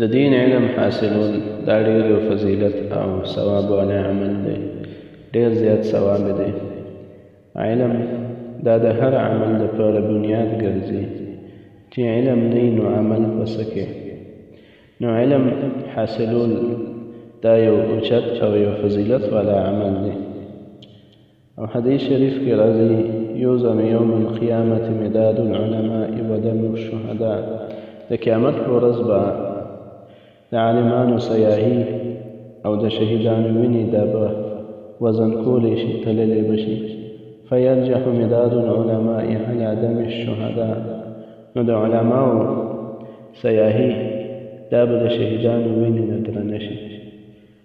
د دین علم حاصلول دا ډېر یو فضیلت او ثواب والا عمل دی ډېر زیات ثواب دی علم دا د هر عمل لپاره بنیاد ګرځي چې علم نه نو عمل پسکه نو علم حاصلول دا یو اوچت او یو فضیلت والا عمل دی او حدیث شریف کې راځي یوزن یوم القیامة مداد العلماء ودم الشهداء د قیامت په ورځ به د عالمانو سیاهي او د شهیدانو وینې دا به وزن کولی شي تللی به شي فیرجح مداد العلماء علی دم الشهداء نو د علماو سیاهي دا به د شهیدانو وینې نه درنه شي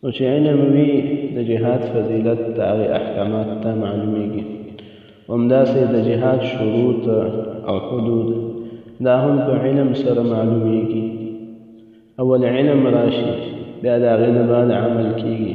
نو چې علم وي د جهاد فضیلت د هغې احکامات ته معلومیږي همداسې د جهاد شروط او حدود دا هم په علم سره معلومیږي اول علم راشي بیا د هغې نه بعد عمل کیږي